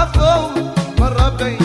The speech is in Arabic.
عفو مرة ربي